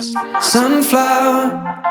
Sunflower.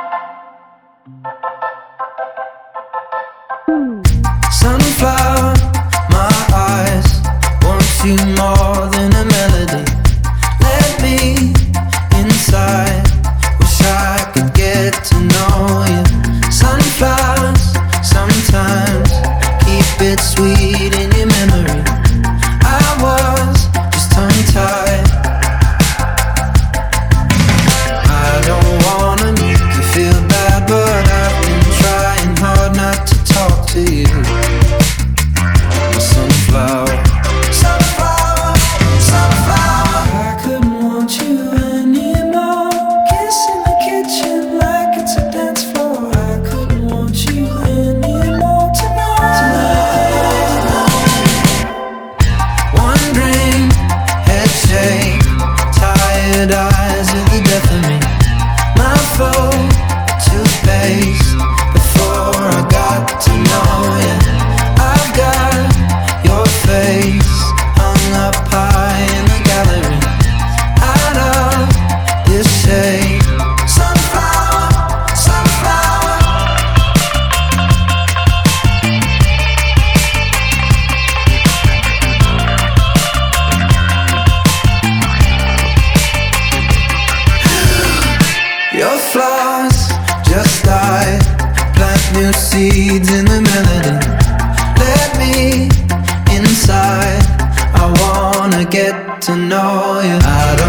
flowers just die. Plant new seeds in the melody. Let me inside. I wanna get to know you.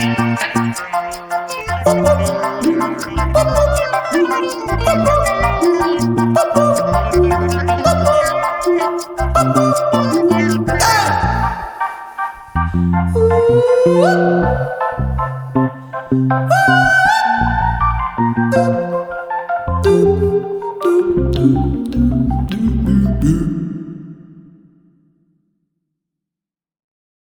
Ooh.